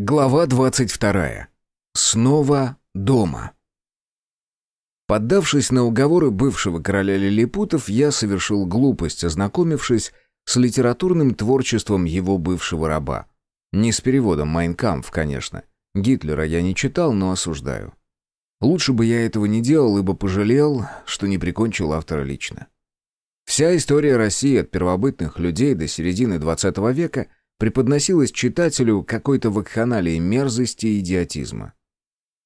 Глава 22. Снова дома. Поддавшись на уговоры бывшего короля лилипутов, я совершил глупость, ознакомившись с литературным творчеством его бывшего раба. Не с переводом «Майнкампф», конечно. Гитлера я не читал, но осуждаю. Лучше бы я этого не делал, ибо пожалел, что не прикончил автора лично. Вся история России от первобытных людей до середины XX века – преподносилось читателю какой-то вакханалии мерзости и идиотизма.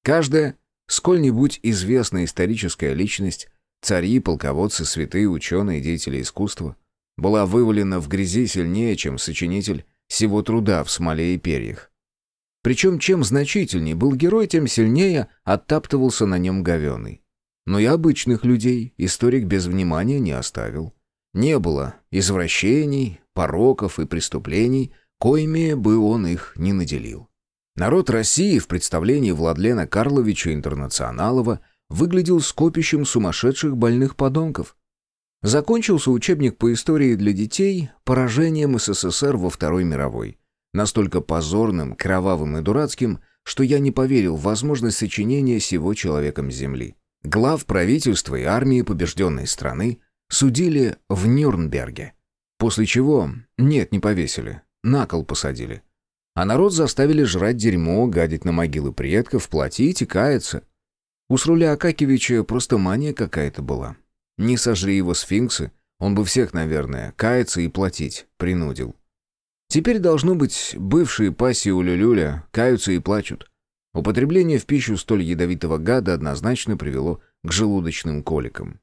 Каждая, сколь-нибудь известная историческая личность, цари, полководцы, святые, ученые, деятели искусства, была вывалена в грязи сильнее, чем сочинитель всего труда в смоле и перьях. Причем чем значительнее был герой, тем сильнее оттаптывался на нем говеный. Но и обычных людей историк без внимания не оставил. Не было извращений, пороков и преступлений, коими бы он их не наделил. Народ России в представлении Владлена Карловича Интернационалова выглядел скопищем сумасшедших больных подонков. Закончился учебник по истории для детей поражением СССР во Второй мировой. Настолько позорным, кровавым и дурацким, что я не поверил в возможность сочинения сего человеком Земли. Глав правительства и армии побежденной страны судили в Нюрнберге. После чего, нет, не повесили, на кол посадили. А народ заставили жрать дерьмо, гадить на могилы предков, платить и каяться. У Сруля Акакевича просто мания какая-то была. Не сожри его сфинксы, он бы всех, наверное, каяться и платить принудил. Теперь, должно быть, бывшие пассии у Люлюля каются и плачут. Употребление в пищу столь ядовитого гада однозначно привело к желудочным коликам.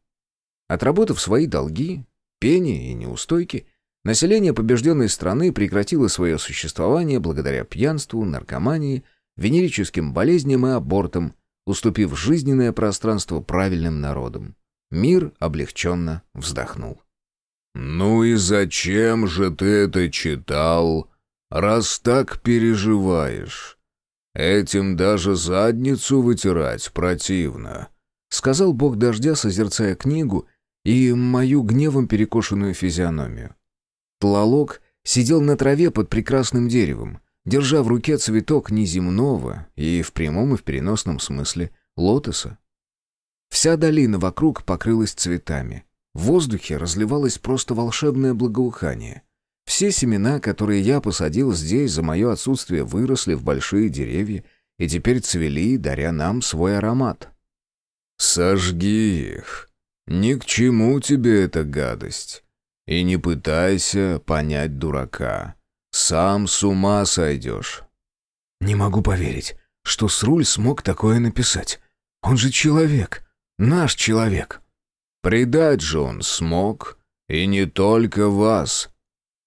Отработав свои долги, пени и неустойки, Население побежденной страны прекратило свое существование благодаря пьянству, наркомании, венерическим болезням и абортам, уступив жизненное пространство правильным народам. Мир облегченно вздохнул. «Ну и зачем же ты это читал, раз так переживаешь? Этим даже задницу вытирать противно», — сказал бог дождя, созерцая книгу и мою гневом перекошенную физиономию. Тлалок сидел на траве под прекрасным деревом, держа в руке цветок неземного и в прямом и в переносном смысле лотоса. Вся долина вокруг покрылась цветами. В воздухе разливалось просто волшебное благоухание. Все семена, которые я посадил здесь за мое отсутствие, выросли в большие деревья и теперь цвели, даря нам свой аромат. «Сожги их. Ни к чему тебе эта гадость. И не пытайся понять дурака. Сам с ума сойдешь. Не могу поверить, что Сруль смог такое написать. Он же человек. Наш человек. Предать же он смог. И не только вас.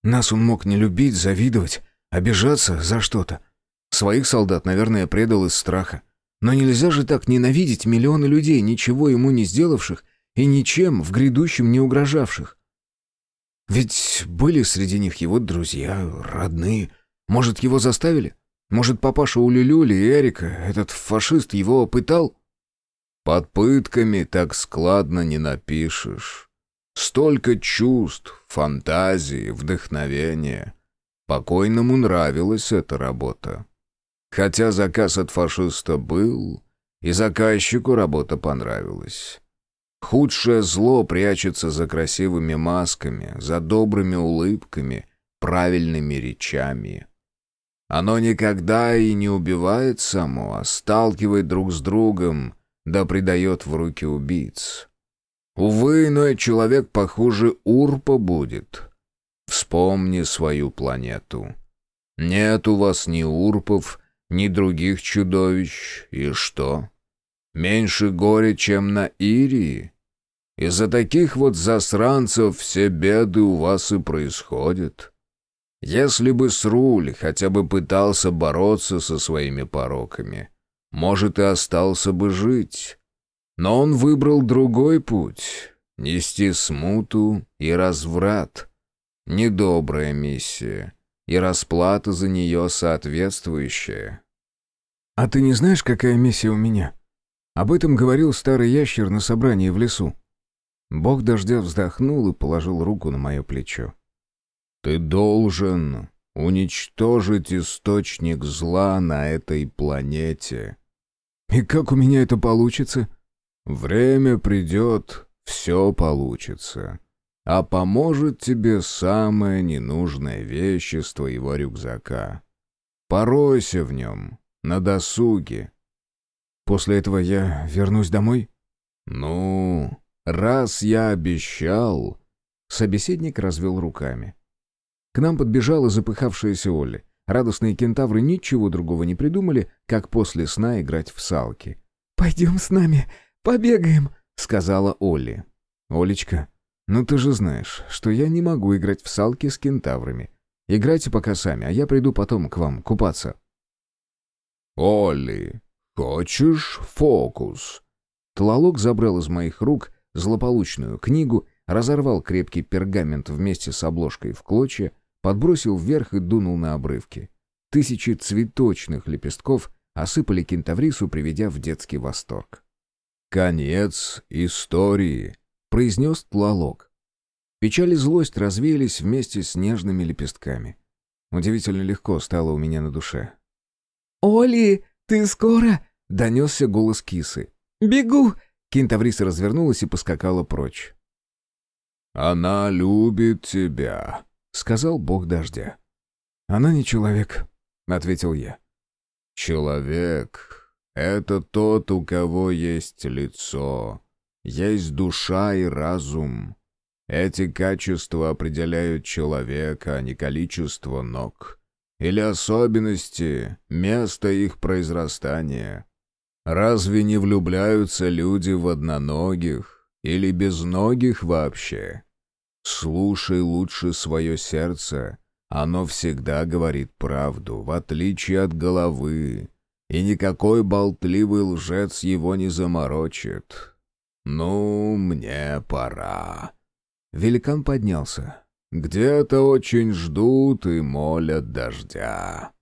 Нас он мог не любить, завидовать, обижаться за что-то. Своих солдат, наверное, предал из страха. Но нельзя же так ненавидеть миллионы людей, ничего ему не сделавших и ничем в грядущем не угрожавших. Ведь были среди них его друзья, родные. Может, его заставили? Может, папаша у Люлюли и Эрика, этот фашист, его пытал? Под пытками так складно не напишешь. Столько чувств, фантазии, вдохновения. Покойному нравилась эта работа. Хотя заказ от фашиста был, и заказчику работа понравилась. Худшее зло прячется за красивыми масками, за добрыми улыбками, правильными речами. Оно никогда и не убивает само, а сталкивает друг с другом, да предает в руки убийц. Увы, иной человек, похуже, урпа будет. Вспомни свою планету. Нет у вас ни урпов, ни других чудовищ, и что? Меньше горя, чем на Ирии? Из-за таких вот засранцев все беды у вас и происходят. Если бы Сруль хотя бы пытался бороться со своими пороками, может, и остался бы жить. Но он выбрал другой путь — нести смуту и разврат. Недобрая миссия, и расплата за нее соответствующая. «А ты не знаешь, какая миссия у меня?» Об этом говорил старый ящер на собрании в лесу. Бог дождя вздохнул и положил руку на мое плечо. «Ты должен уничтожить источник зла на этой планете. И как у меня это получится? Время придет, все получится. А поможет тебе самая ненужная вещь из твоего рюкзака. Поройся в нем, на досуге. После этого я вернусь домой? Ну, раз я обещал... Собеседник развел руками. К нам подбежала запыхавшаяся Олли. Радостные кентавры ничего другого не придумали, как после сна играть в салки. «Пойдем с нами, побегаем», — сказала Олли. «Олечка, ну ты же знаешь, что я не могу играть в салки с кентаврами. Играйте пока сами, а я приду потом к вам купаться». «Олли, хочешь фокус?» Тлалок забрал из моих рук злополучную книгу, разорвал крепкий пергамент вместе с обложкой в клочья, подбросил вверх и дунул на обрывки. Тысячи цветочных лепестков осыпали кентаврису, приведя в детский восторг. «Конец истории», — произнес Тлалок. Печаль и злость развеялись вместе с нежными лепестками. Удивительно легко стало у меня на душе. «Оли, ты скоро?» — донесся голос кисы. «Бегу!» Кентавриса развернулась и поскакала прочь. «Она любит тебя», — сказал бог дождя. «Она не человек», — ответил я. «Человек — это тот, у кого есть лицо, есть душа и разум. Эти качества определяют человека, а не количество ног. Или особенности, место их произрастания. Разве не влюбляются люди в одноногих или безногих вообще?» Слушай лучше свое сердце. Оно всегда говорит правду, в отличие от головы. И никакой болтливый лжец его не заморочит. Ну, мне пора. Великан поднялся. Где-то очень ждут и молят дождя.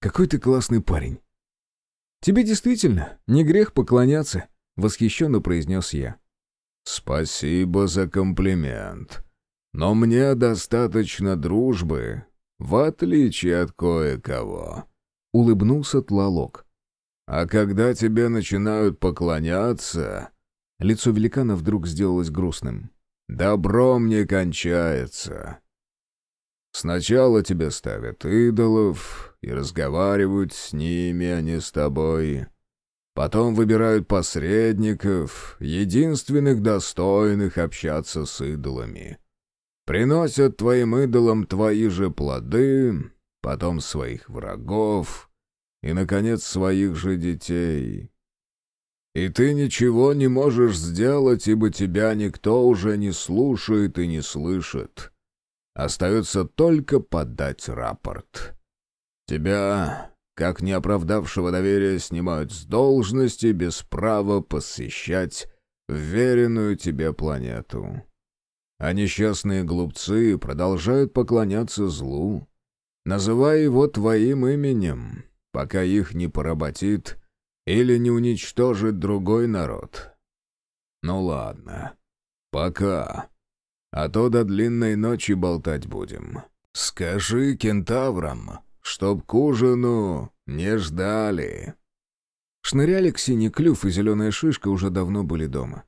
Какой ты классный парень. Тебе действительно не грех поклоняться, восхищенно произнес я. «Спасибо за комплимент. Но мне достаточно дружбы, в отличие от кое-кого», — улыбнулся Тлалок. «А когда тебе начинают поклоняться...» Лицо великана вдруг сделалось грустным. «Добром не кончается. Сначала тебе ставят идолов и разговаривают с ними, а не с тобой. Потом выбирают посредников, единственных достойных общаться с идолами. Приносят твоим идолам твои же плоды, потом своих врагов и, наконец, своих же детей. И ты ничего не можешь сделать, ибо тебя никто уже не слушает и не слышит. Остается только подать рапорт. Тебя как неоправдавшего доверия снимают с должности без права посещать веренную тебе планету. А несчастные глупцы продолжают поклоняться злу, называя его твоим именем, пока их не поработит или не уничтожит другой народ. Ну ладно, пока. А то до длинной ночи болтать будем. Скажи кентаврам, чтоб к ужину не ждали». Шнырялик, синий клюв и зеленая шишка уже давно были дома.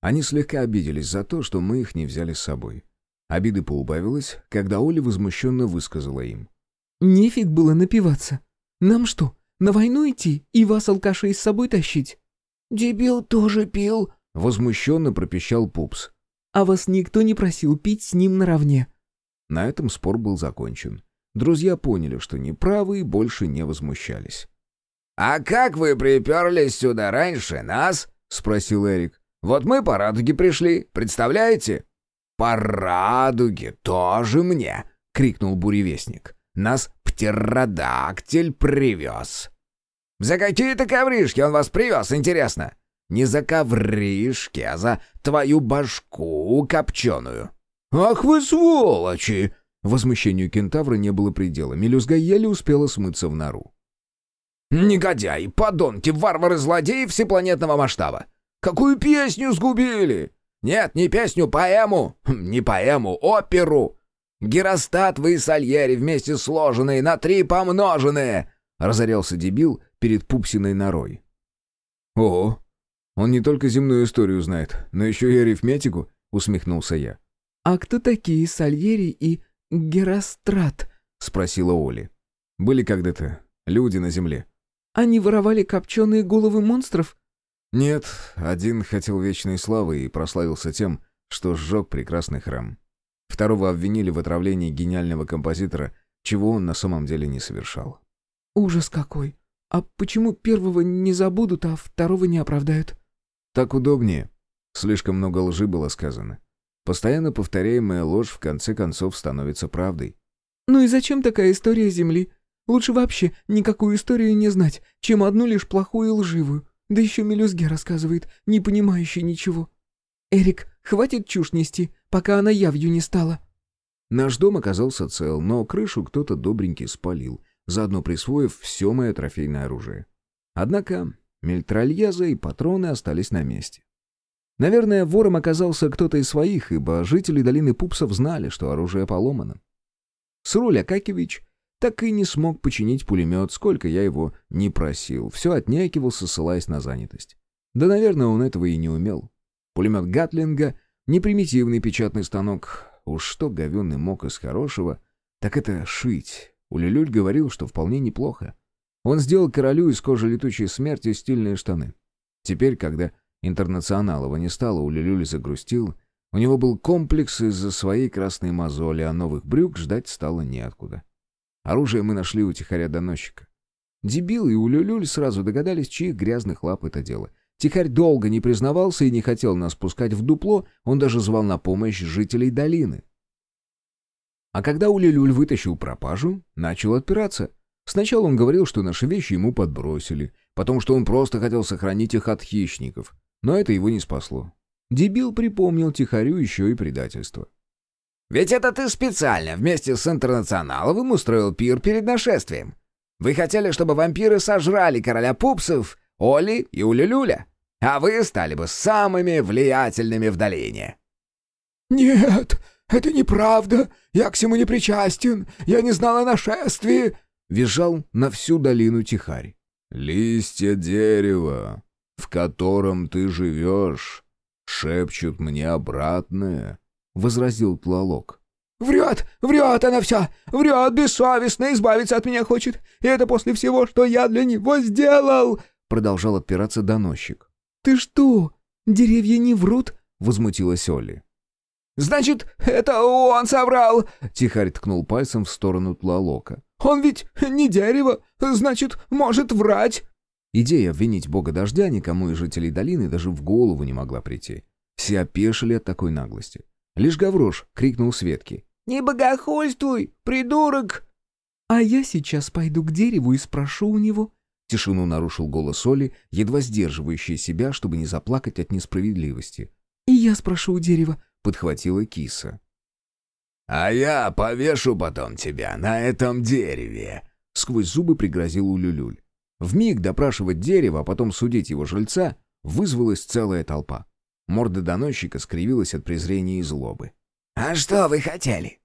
Они слегка обиделись за то, что мы их не взяли с собой. Обиды поубавилось, когда Оля возмущенно высказала им. «Нефиг было напиваться. Нам что, на войну идти и вас, алкашей, с собой тащить?» «Дебил тоже пил», — возмущенно пропищал Пупс. «А вас никто не просил пить с ним наравне». На этом спор был закончен. Друзья поняли, что неправы и больше не возмущались. «А как вы приперлись сюда раньше нас?» — спросил Эрик. «Вот мы по радуге пришли, представляете?» «По радуге тоже мне!» — крикнул буревестник. «Нас птеродактиль привез!» «За какие-то ковришки он вас привез, интересно?» «Не за ковришки, а за твою башку копченую!» «Ах вы сволочи!» Возмущению кентавра не было предела. Мелюзга еле успела смыться в нору. «Негодяи, подонки, варвары, злодеи всепланетного масштаба! Какую песню сгубили? Нет, не песню, поэму! Не поэму, оперу! Геростат вы и Сальери вместе сложенные, на три помноженные!» — разорялся дебил перед пупсиной норой. «О, он не только земную историю знает, но еще и арифметику», — усмехнулся я. «А кто такие Сальери и Герострат?» — спросила Оли. «Были когда-то люди на земле». «Они воровали копченые головы монстров?» «Нет, один хотел вечной славы и прославился тем, что сжег прекрасный храм. Второго обвинили в отравлении гениального композитора, чего он на самом деле не совершал. «Ужас какой! А почему первого не забудут, а второго не оправдают?» «Так удобнее. Слишком много лжи было сказано. Постоянно повторяемая ложь в конце концов становится правдой». «Ну и зачем такая история Земли? Лучше вообще никакую историю не знать, чем одну лишь плохую и лживую. Да еще мелюзге рассказывает, не понимающий ничего. Эрик, хватит чушь нести, пока она явью не стала». Наш дом оказался цел, но крышу кто-то добренький спалил, заодно присвоив все мое трофейное оружие. Однако мельтральеза и патроны остались на месте. Наверное, вором оказался кто-то из своих, ибо жители долины Пупсов знали, что оружие поломано. Сруль Акакевич так и не смог починить пулемет, сколько я его не просил. Все отнекивался, ссылаясь на занятость. Да, наверное, он этого и не умел. Пулемет Гатлинга — не примитивный печатный станок. Уж что говенный мог из хорошего, так это шить. Улюлюль говорил, что вполне неплохо. Он сделал королю из кожи летучей смерти стильные штаны. Теперь, когда интернационалова не стало, Улюлюль загрустил. У него был комплекс из-за своей красной мозоли, а новых брюк ждать стало неоткуда. Оружие мы нашли у тихаря-доносчика. Дебил и Улюлюль сразу догадались, чьих грязных лап это дело. Тихарь долго не признавался и не хотел нас пускать в дупло, он даже звал на помощь жителей долины. А когда Улюлюль вытащил пропажу, начал отпираться. Сначала он говорил, что наши вещи ему подбросили, потом, что он просто хотел сохранить их от хищников. Но это его не спасло. Дебил припомнил Тихарю еще и предательство. «Ведь это ты специально вместе с Интернационаловым устроил пир перед нашествием. Вы хотели, чтобы вампиры сожрали короля пупсов, Оли и Улюлюля, а вы стали бы самыми влиятельными в долине». «Нет, это неправда. Я к всему не причастен. Я не знал о нашествии», — визжал на всю долину Тихарь. «Листья дерева, в котором ты живешь, шепчут мне обратное», — возразил Тлалок. «Врет, врет она вся, врет бессовестно, избавиться от меня хочет. И это после всего, что я для него сделал!» Продолжал отпираться доносчик. «Ты что, деревья не врут?» — возмутилась Олли. «Значит, это он соврал!» — Тихарь ткнул пальцем в сторону Тлалока. «Он ведь не дерево, значит, может врать!» Идея обвинить бога дождя никому из жителей долины даже в голову не могла прийти. Все опешили от такой наглости. Лишь Гаврош крикнул Светке. «Не богохульствуй, придурок!» «А я сейчас пойду к дереву и спрошу у него, Тишину нарушил голос Оли, едва сдерживающий себя, чтобы не заплакать от несправедливости. «И я спрошу у дерева», — подхватила киса. «А я повешу потом тебя на этом дереве», — сквозь зубы пригрозил Улюлюль. Вмиг допрашивать дерево, а потом судить его жильца, вызвалась целая толпа. Морда доносчика скривилась от презрения и злобы. «А что вы хотели?»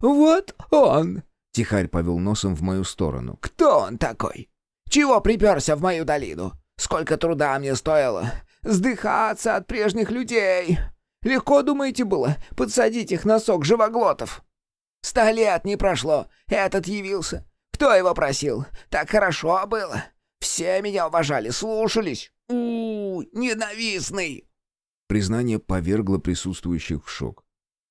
«Вот он!» — Тихарь повел носом в мою сторону. «Кто он такой?» Чего приперся в мою долину? Сколько труда мне стоило сдыхаться от прежних людей. Легко, думаете, было подсадить их на сок живоглотов? Ста лет не прошло, этот явился. Кто его просил? Так хорошо было. Все меня уважали, слушались. у, -у ненавистный!» Признание повергло присутствующих в шок.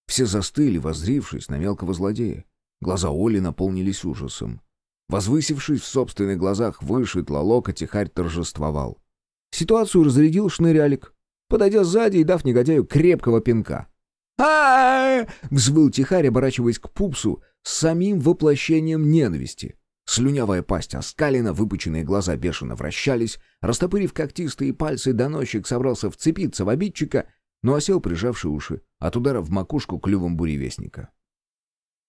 Все застыли, воззрившись на мелкого злодея. Глаза Оли наполнились ужасом. Возвысившись в собственных глазах выше тлалока, тихарь торжествовал. Ситуацию разрядил шнырялик, подойдя сзади и дав негодяю крепкого пинка. а взвыл тихарь, оборачиваясь к пупсу с самим воплощением ненависти. Слюнявая пасть оскалена, выпученные глаза бешено вращались, растопырив когтистые пальцы, доносчик собрался вцепиться в обидчика, но осел, прижавший уши, от удара в макушку клювом буревестника.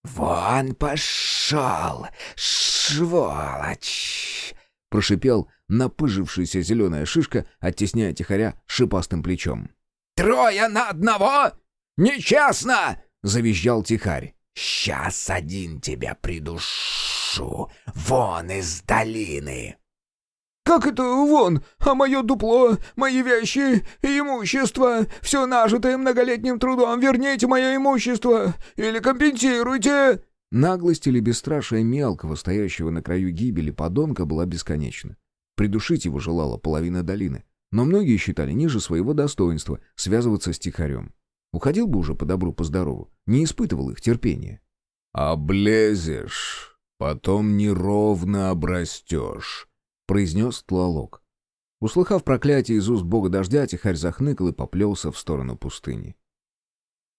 «Вон пошел, сволочь!» — прошипел напыжившаяся зеленая шишка, оттесняя тихоря шипастым плечом. «Трое на одного? Нечестно!» — завизжал тихарь. Сейчас один тебя придушу. Вон из долины!» «Как это вон? А мое дупло, мои вещи имущество, все нажитое многолетним трудом, верните мое имущество или компенсируйте!» Наглость или бесстрашие мелкого, стоящего на краю гибели подонка, была бесконечна. Придушить его желала половина долины, но многие считали ниже своего достоинства связываться с тихарем. Уходил бы уже по добру, по здорову, не испытывал их терпения. «Облезешь, потом неровно обрастешь», — произнес Тлалок. Услыхав проклятие из уст бога дождя, тихарь захныкал и поплелся в сторону пустыни.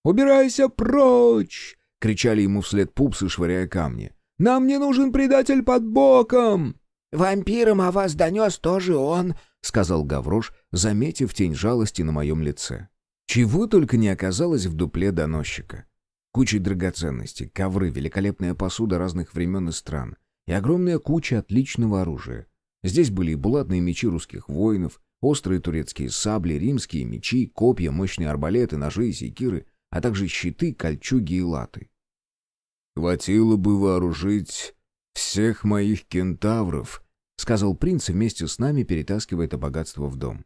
«Убирайся прочь!» — кричали ему вслед пупсы, швыряя камни. «Нам не нужен предатель под боком!» «Вампиром о вас донес тоже он», — сказал Гаврош, заметив тень жалости на моем лице. Чего только не оказалось в дупле доносчика. Куча драгоценностей, ковры, великолепная посуда разных времен и стран и огромная куча отличного оружия. Здесь были и булатные мечи русских воинов, острые турецкие сабли, римские мечи, копья, мощные арбалеты, ножи и секиры, а также щиты, кольчуги и латы. «Хватило бы вооружить всех моих кентавров», — сказал принц вместе с нами, перетаскивая это богатство в дом.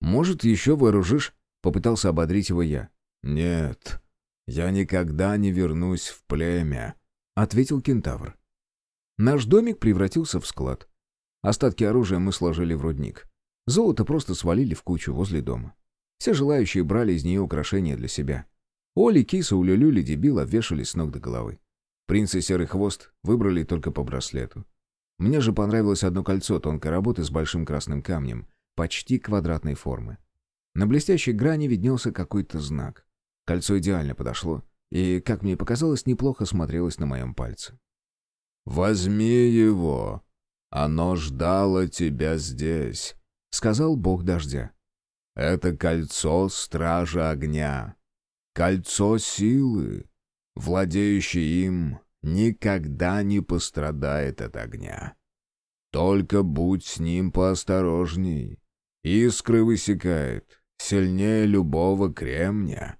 «Может, еще вооружишь?» — попытался ободрить его я. «Нет, я никогда не вернусь в племя», — ответил кентавр. Наш домик превратился в склад. Остатки оружия мы сложили в рудник. Золото просто свалили в кучу возле дома. Все желающие брали из нее украшения для себя. Оли, киса, улюлюли, дебил обвешались с ног до головы. Принц и серый хвост выбрали только по браслету. Мне же понравилось одно кольцо тонкой работы с большим красным камнем, почти квадратной формы. На блестящей грани виднелся какой-то знак. Кольцо идеально подошло и, как мне показалось, неплохо смотрелось на моем пальце. «Возьми его! Оно ждало тебя здесь», — сказал бог дождя. «Это кольцо стража огня. Кольцо силы, владеющий им, никогда не пострадает от огня. Только будь с ним поосторожней. Искры высекает, сильнее любого кремня.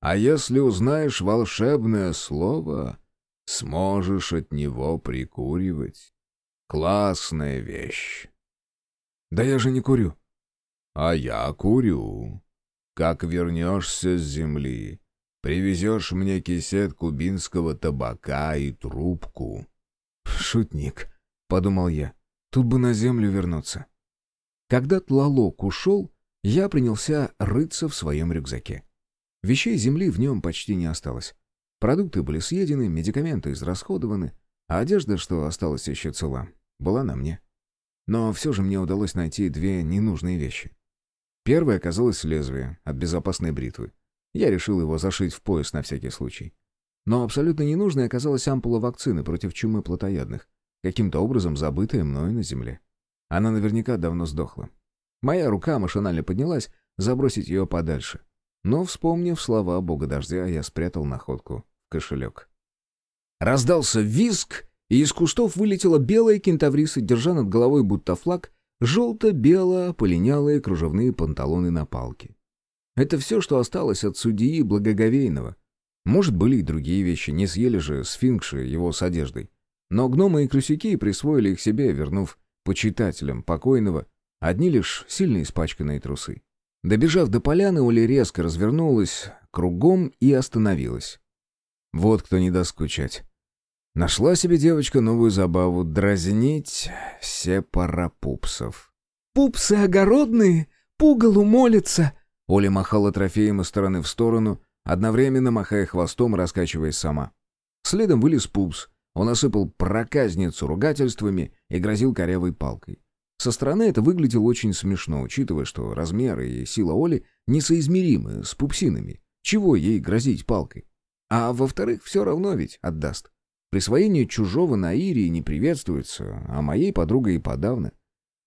А если узнаешь волшебное слово, сможешь от него прикуривать. Классная вещь. Да я же не курю. А я курю. Как вернешься с земли, привезешь мне кисет кубинского табака и трубку». «Шутник», — подумал я, — «тут бы на землю вернуться». Когда Тлалок ушел, я принялся рыться в своем рюкзаке. Вещей земли в нем почти не осталось. Продукты были съедены, медикаменты израсходованы, а одежда, что осталась еще цела, была на мне. Но все же мне удалось найти две ненужные вещи. Первое оказалось лезвие от безопасной бритвы. Я решил его зашить в пояс на всякий случай. Но абсолютно ненужной оказалась ампула вакцины против чумы плотоядных, каким-то образом забытая мною на земле. Она наверняка давно сдохла. Моя рука машинально поднялась, забросить ее подальше. Но, вспомнив слова бога дождя, я спрятал находку в кошелек. Раздался визг, и из кустов вылетела белая кентавриса, держа над головой будто флаг желто-бело-полинялые кружевные панталоны на палке. Это все, что осталось от судьи Благоговейного. Может, были и другие вещи, не съели же сфинкши его с одеждой. Но гномы и крысюки присвоили их себе, вернув почитателям покойного одни лишь сильно испачканные трусы. Добежав до поляны, Оля резко развернулась кругом и остановилась. Вот кто не даст скучать. Нашла себе девочка новую забаву — дразнить сепарапупсов. «Пупсы огородные, пугалу молятся!» Оля махала трофеем из стороны в сторону, одновременно махая хвостом, раскачиваясь сама. Следом вылез пупс. Он осыпал проказницу ругательствами и грозил корявой палкой. Со стороны это выглядело очень смешно, учитывая, что размеры и сила Оли несоизмеримы с пупсинами. Чего ей грозить палкой? А во-вторых, все равно ведь отдаст. Присвоение чужого на Ирии не приветствуется, а моей подругой и подавно.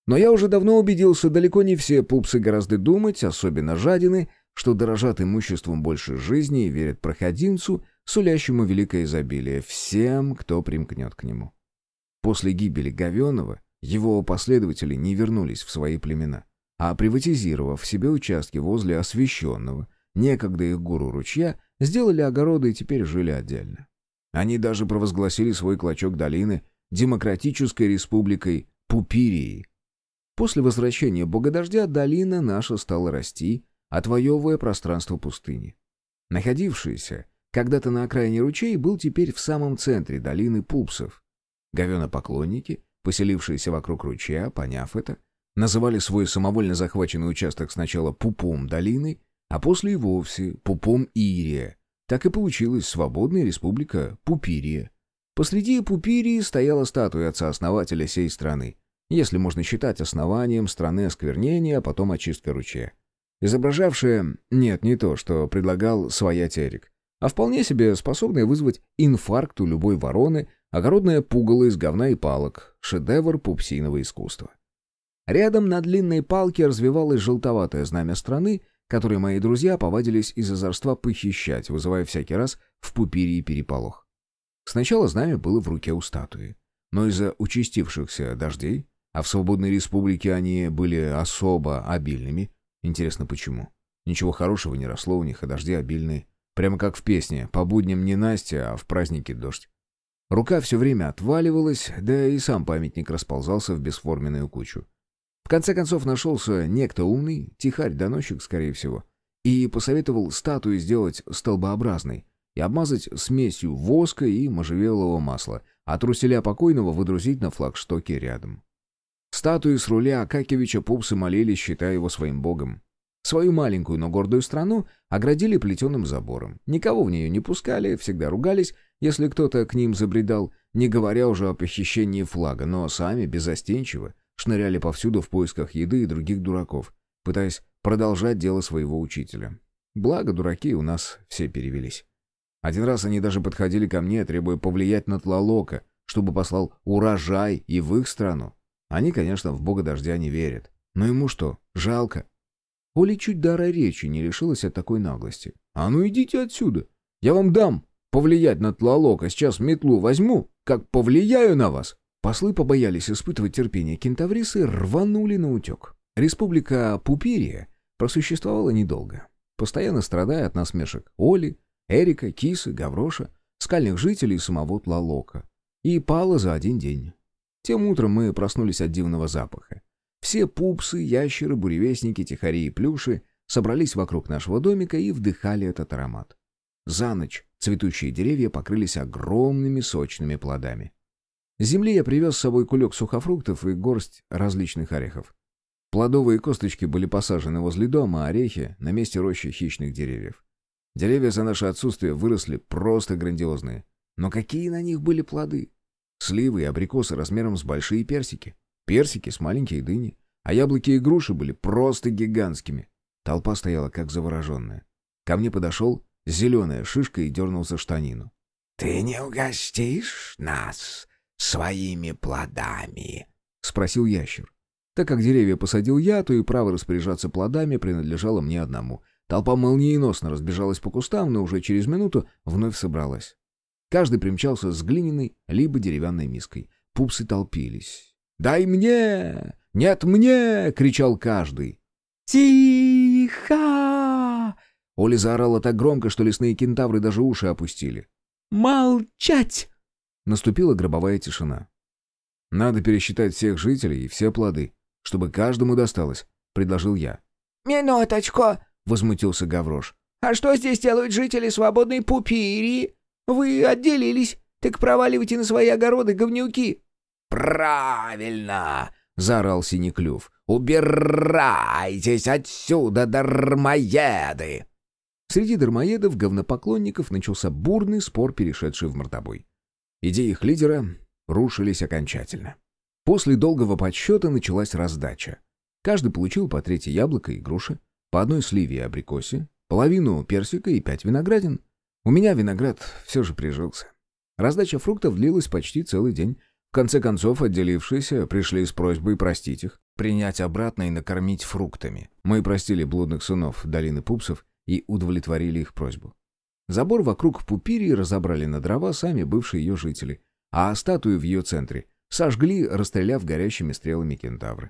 Но я уже давно убедился, далеко не все пупсы гораздо думать, особенно жадины, что дорожат имуществом больше жизни и верят проходимцу, сулящему великое изобилие, всем, кто примкнет к нему. После гибели Говенова его последователи не вернулись в свои племена, а приватизировав себе участки возле освященного, некогда их гуру ручья, сделали огороды и теперь жили отдельно. Они даже провозгласили свой клочок долины Демократической Республикой Пупирии. После возвращения бога дождя долина наша стала расти, отвоевывая пространство пустыни. Находившийся когда-то на окраине ручей был теперь в самом центре долины пупсов. Говенопоклонники, поселившиеся вокруг ручья, поняв это, называли свой самовольно захваченный участок сначала Пупом долины, а после и вовсе Пупом Ирия. Так и получилась свободная республика Пупирия. Посреди Пупирии стояла статуя отца-основателя сей страны, если можно считать основанием страны осквернения, а потом очистка ручья. Изображавшая, нет, не то, что предлагал своять Эрик, а вполне себе способная вызвать инфаркт у любой вороны, огородное пугало из говна и палок, шедевр пупсиного искусства. Рядом на длинной палке развивалось желтоватое знамя страны, которое мои друзья повадились из озорства похищать, вызывая всякий раз в пупирии переполох. Сначала знамя было в руке у статуи, но из-за участившихся дождей, а в свободной республике они были особо обильными, интересно почему, ничего хорошего не росло у них, а дожди обильные, прямо как в песне «По будням не Настя, а в празднике дождь». Рука все время отваливалась, да и сам памятник расползался в бесформенную кучу. В конце концов нашелся некто умный, тихарь-доносчик, скорее всего, и посоветовал статую сделать столбообразной и обмазать смесью воска и можжевелового масла, а труселя покойного выдрузить на флагштоке рядом. Статуи с руля Акакевича пупсы молились, считая его своим богом. Свою маленькую, но гордую страну оградили плетеным забором. Никого в нее не пускали, всегда ругались, если кто-то к ним забредал, не говоря уже о похищении флага, но сами безостенчиво шныряли повсюду в поисках еды и других дураков, пытаясь продолжать дело своего учителя. Благо, дураки у нас все перевелись. Один раз они даже подходили ко мне, требуя повлиять на Тлалока, чтобы послал урожай и в их страну. Они, конечно, в бога дождя не верят. Но ему что, жалко? Оля чуть дара речи не лишилась от такой наглости. «А ну идите отсюда! Я вам дам повлиять на Тлалока, сейчас метлу возьму, как повлияю на вас!» Послы побоялись испытывать терпение кентаврисы рванули на утек. Республика Пупирия просуществовала недолго, постоянно страдая от насмешек Оли, Эрика, Кисы, Гавроша, скальных жителей и самого Тлалока. И пала за один день. Тем утром мы проснулись от дивного запаха. Все пупсы, ящеры, буревестники, тихари и плюши собрались вокруг нашего домика и вдыхали этот аромат. За ночь цветущие деревья покрылись огромными сочными плодами. С земли я привез с собой кулек сухофруктов и горсть различных орехов. Плодовые косточки были посажены возле дома, а орехи — на месте рощи хищных деревьев. Деревья за наше отсутствие выросли просто грандиозные. Но какие на них были плоды? Сливы и абрикосы размером с большие персики. Персики с маленькие дыни. А яблоки и груши были просто гигантскими. Толпа стояла как завороженная. Ко мне подошел зеленая шишка и дернул за штанину. «Ты не угостишь нас?» своими плодами?» — спросил ящер. Так как деревья посадил я, то и право распоряжаться плодами принадлежало мне одному. Толпа молниеносно разбежалась по кустам, но уже через минуту вновь собралась. Каждый примчался с глиняной либо деревянной миской. Пупсы толпились. «Дай мне! Нет мне!» — кричал каждый. «Тихо!» Оля заорала так громко, что лесные кентавры даже уши опустили. «Молчать!» Наступила гробовая тишина. «Надо пересчитать всех жителей и все плоды, чтобы каждому досталось», — предложил я. «Минуточку!» — возмутился Гаврош. «А что здесь делают жители свободной Пупирии? Вы отделились, так проваливайте на свои огороды, говнюки!» «Правильно!» — заорал Синеклюв. «Убирайтесь отсюда, дармоеды!» Среди дармоедов, говнопоклонников, начался бурный спор, перешедший в мордобой. Идеи их лидера рушились окончательно. После долгого подсчета началась раздача. Каждый получил по третье яблоко и груши, по одной сливе и абрикосе, половину персика и пять виноградин. У меня виноград все же прижился. Раздача фруктов длилась почти целый день. В конце концов, отделившиеся пришли с просьбой простить их, принять обратно и накормить фруктами. Мы простили блудных сынов долины пупсов и удовлетворили их просьбу. Забор вокруг Пупирии разобрали на дрова сами бывшие ее жители, а статую в ее центре сожгли, расстреляв горящими стрелами кентавры.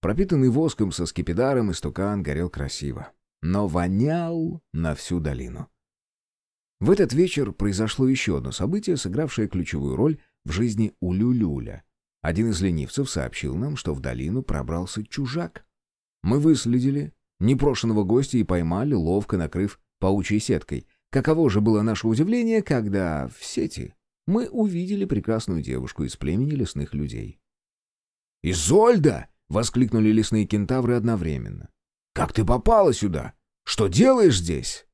Пропитанный воском со скипидаром истукан горел красиво, но вонял на всю долину. В этот вечер произошло еще одно событие, сыгравшее ключевую роль в жизни Улюлюля. Один из ленивцев сообщил нам, что в долину пробрался чужак. Мы выследили непрошенного гостя и поймали, ловко накрыв паучьей сеткой. Каково же было наше удивление, когда в сети мы увидели прекрасную девушку из племени лесных людей. «Изольда!» — воскликнули лесные кентавры одновременно. «Как ты попала сюда? Что делаешь здесь?»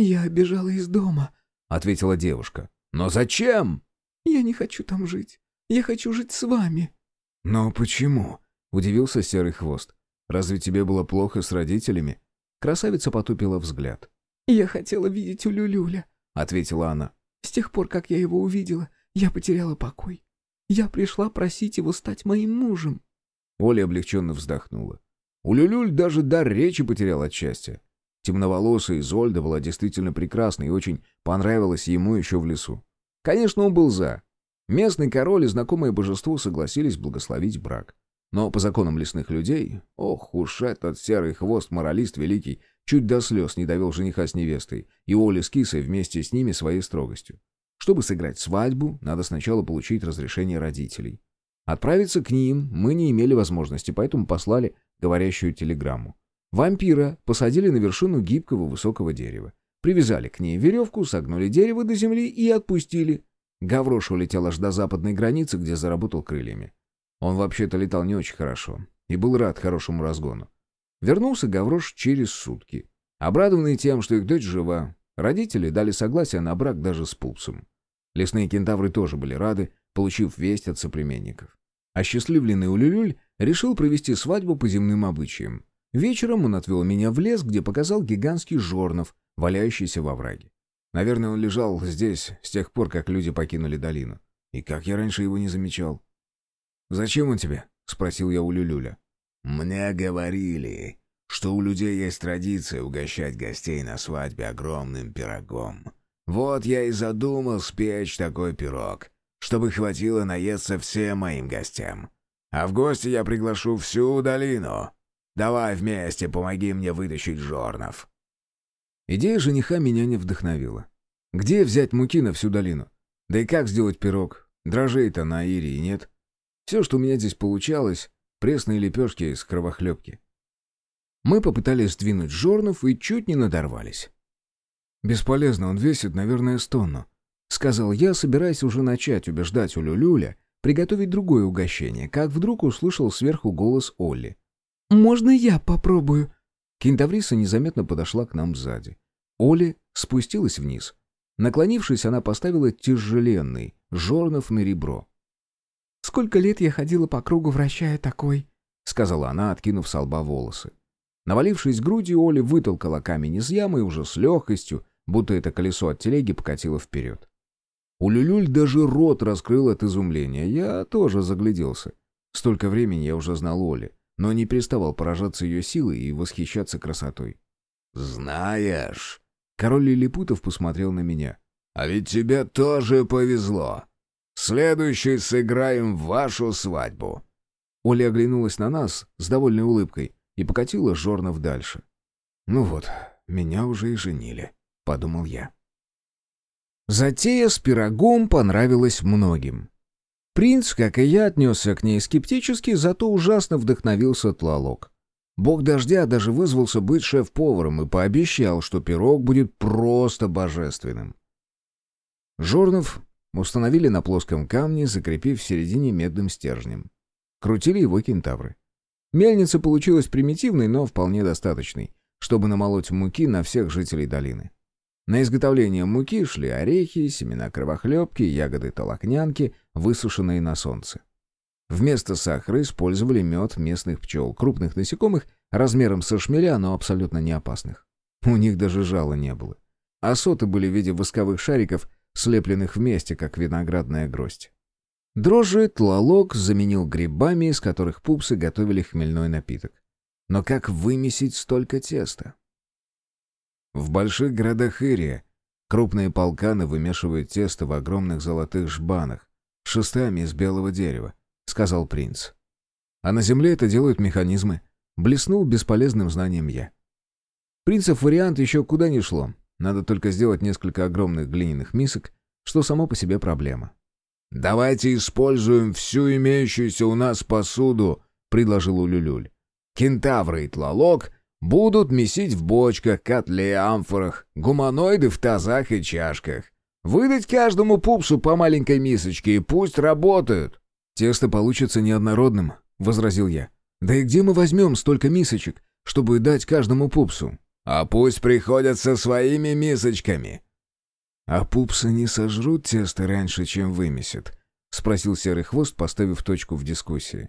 «Я бежала из дома», — ответила девушка. «Но зачем?» «Я не хочу там жить. Я хочу жить с вами». «Но почему?» — удивился Серый Хвост. «Разве тебе было плохо с родителями?» Красавица потупила взгляд. «Я хотела видеть Улюлюля», — ответила она. «С тех пор, как я его увидела, я потеряла покой. Я пришла просить его стать моим мужем». Оля облегченно вздохнула. Улюлюль даже дар речи потерял от счастья. Темноволосая Изольда была действительно прекрасной и очень понравилась ему еще в лесу. Конечно, он был за. Местный король и знакомое божество согласились благословить брак. Но по законам лесных людей, ох уж этот серый хвост моралист великий, чуть до слез не довел жениха с невестой, и Оли с Кисой вместе с ними своей строгостью. Чтобы сыграть свадьбу, надо сначала получить разрешение родителей. Отправиться к ним мы не имели возможности, поэтому послали говорящую телеграмму. Вампира посадили на вершину гибкого высокого дерева. Привязали к ней веревку, согнули дерево до земли и отпустили. Гаврош улетел аж до западной границы, где заработал крыльями. Он вообще-то летал не очень хорошо и был рад хорошему разгону. Вернулся Гаврош через сутки. Обрадованный тем, что их дочь жива, родители дали согласие на брак даже с пупсом. Лесные кентавры тоже были рады, получив весть от соплеменников. Осчастливленный Улюлюль решил провести свадьбу по земным обычаям. Вечером он отвел меня в лес, где показал гигантский жорнов, валяющийся во враге. Наверное, он лежал здесь с тех пор, как люди покинули долину. И как я раньше его не замечал. «Зачем он тебе?» — спросил я у Люлюля. «Мне говорили, что у людей есть традиция угощать гостей на свадьбе огромным пирогом. Вот я и задумал спечь такой пирог, чтобы хватило наесться всем моим гостям. А в гости я приглашу всю долину. Давай вместе помоги мне вытащить жорнов». Идея жениха меня не вдохновила. Где взять муки на всю долину? Да и как сделать пирог? Дрожей-то на Ирии нет. Все, что у меня здесь получалось, пресные лепешки из кровохлебки. Мы попытались сдвинуть жорнов и чуть не надорвались. «Бесполезно, он весит, наверное, с тонну», — сказал я, собираясь уже начать убеждать у Люлюля приготовить другое угощение, как вдруг услышал сверху голос Олли. «Можно я попробую?» Кентавриса незаметно подошла к нам сзади. Оля спустилась вниз. Наклонившись, она поставила тяжеленный жорнов на ребро. «Сколько лет я ходила по кругу, вращая такой?» — сказала она, откинув с лба волосы. Навалившись грудью, Оля вытолкала камень из ямы и уже с легкостью, будто это колесо от телеги, покатило вперед. У Люлюль даже рот раскрыл от изумления. Я тоже загляделся. Столько времени я уже знал Оли, но не переставал поражаться ее силой и восхищаться красотой. «Знаешь...» Король Лилипутов посмотрел на меня. «А ведь тебе тоже повезло. Следующий сыграем вашу свадьбу». Оля оглянулась на нас с довольной улыбкой и покатила Жорнов дальше. «Ну вот, меня уже и женили», — подумал я. Затея с пирогом понравилась многим. Принц, как и я, отнесся к ней скептически, зато ужасно вдохновился Тлалок. Бог дождя даже вызвался быть шеф-поваром и пообещал, что пирог будет просто божественным. Жорнов установили на плоском камне, закрепив в середине медным стержнем. Крутили его кентавры. Мельница получилась примитивной, но вполне достаточной, чтобы намолоть муки на всех жителей долины. На изготовление муки шли орехи, семена кровохлебки, ягоды толокнянки, высушенные на солнце. Вместо сахара использовали мед местных пчел, крупных насекомых, размером со шмеля, но абсолютно не опасных. У них даже жала не было. А соты были в виде восковых шариков, слепленных вместе, как виноградная гроздь. Дрожжи тлалок заменил грибами, из которых пупсы готовили хмельной напиток. Но как вымесить столько теста? В больших городах Ирия крупные полканы вымешивают тесто в огромных золотых жбанах, шестами из белого дерева, сказал принц. А на земле это делают механизмы. Блеснул бесполезным знанием я. Принцев вариант еще куда ни шло. Надо только сделать несколько огромных глиняных мисок, что само по себе проблема. «Давайте используем всю имеющуюся у нас посуду», — предложил Улюлюль. «Кентавры и тлалок будут месить в бочках, котле, амфорах, гуманоиды в тазах и чашках. Выдать каждому пупсу по маленькой мисочке и пусть работают». «Тесто получится неоднородным», — возразил я. «Да и где мы возьмем столько мисочек, чтобы дать каждому пупсу?» «А пусть приходят со своими мисочками», «А пупсы не сожрут тесто раньше, чем вымесят?» — спросил Серый Хвост, поставив точку в дискуссии.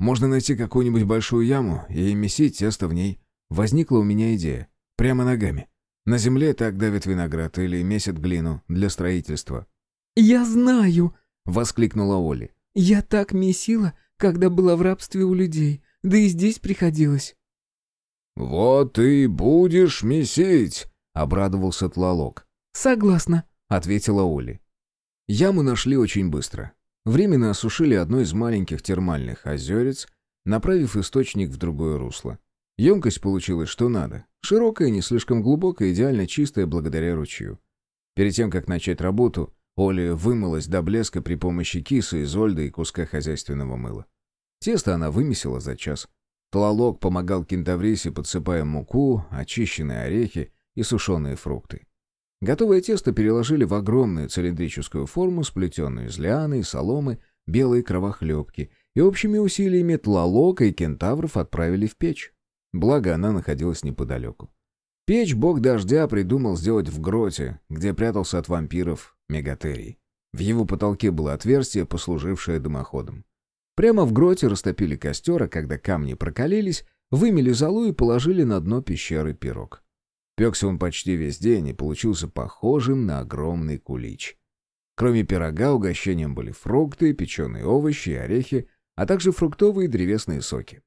«Можно найти какую-нибудь большую яму и месить тесто в ней. Возникла у меня идея. Прямо ногами. На земле так давят виноград или месят глину для строительства». «Я знаю!» — воскликнула Оли. «Я так месила, когда была в рабстве у людей, да и здесь приходилось». «Вот и будешь месить!» — обрадовался Тлалок. «Согласна», — ответила Оли. Яму нашли очень быстро. Временно осушили одно из маленьких термальных озерец, направив источник в другое русло. Емкость получилась что надо. Широкая, не слишком глубокая, идеально чистая благодаря ручью. Перед тем, как начать работу, Оля вымылась до блеска при помощи кисы, изольда и куска хозяйственного мыла. Тесто она вымесила за час. Тлалок помогал кентаврисе, подсыпая муку, очищенные орехи и сушеные фрукты. Готовое тесто переложили в огромную цилиндрическую форму, сплетенную из лианы и соломы, белой кровохлебки, и общими усилиями тлалока и кентавров отправили в печь. Благо, она находилась неподалеку. Печь бог дождя придумал сделать в гроте, где прятался от вампиров мегатерий. В его потолке было отверстие, послужившее дымоходом. Прямо в гроте растопили костер, а когда камни прокалились, вымели золу и положили на дно пещеры пирог. Пекся он почти весь день и получился похожим на огромный кулич. Кроме пирога, угощением были фрукты, печеные овощи и орехи, а также фруктовые и древесные соки.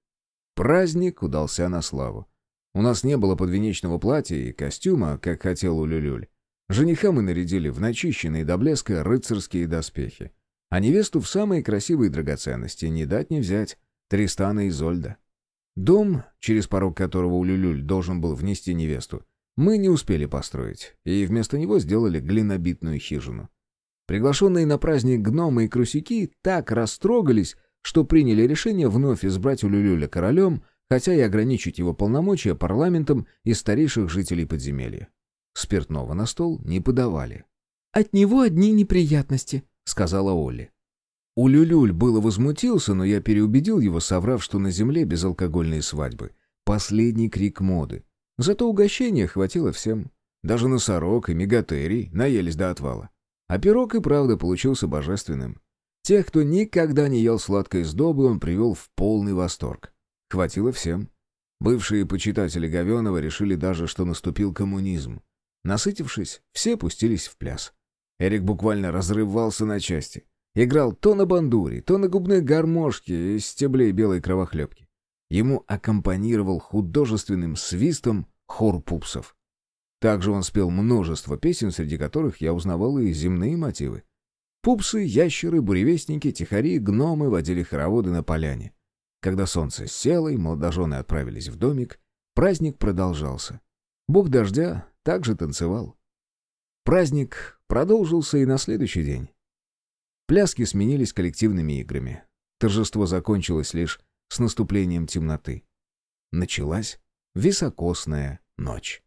Праздник удался на славу. У нас не было подвенечного платья и костюма, как хотел у Люлюль. Жениха мы нарядили в начищенные до блеска рыцарские доспехи, а невесту в самые красивые драгоценности не дать не взять — Тристана и Зольда. Дом, через порог которого у Люлюль должен был внести невесту, мы не успели построить, и вместо него сделали глинобитную хижину. Приглашенные на праздник гномы и крусяки так растрогались, что приняли решение вновь избрать Улюлюля королем, хотя и ограничить его полномочия парламентом из старейших жителей подземелья. Спиртного на стол не подавали. «От него одни неприятности», — сказала Олли. Улюлюль было возмутился, но я переубедил его, соврав, что на земле безалкогольные свадьбы. Последний крик моды. Зато угощения хватило всем. Даже носорог и мегатерий наелись до отвала. А пирог и правда получился божественным. Тех, кто никогда не ел сладкой сдобы, он привел в полный восторг. Хватило всем. Бывшие почитатели Говенова решили даже, что наступил коммунизм. Насытившись, все пустились в пляс. Эрик буквально разрывался на части. Играл то на бандуре, то на губной гармошке из стеблей белой кровохлебки. Ему аккомпанировал художественным свистом хор пупсов. Также он спел множество песен, среди которых я узнавал и земные мотивы. Пупсы, ящеры, буревестники, тихари, гномы водили хороводы на поляне. Когда солнце село и молодожены отправились в домик, праздник продолжался. Бог дождя также танцевал. Праздник продолжился и на следующий день. Пляски сменились коллективными играми. Торжество закончилось лишь с наступлением темноты. Началась високосная ночь.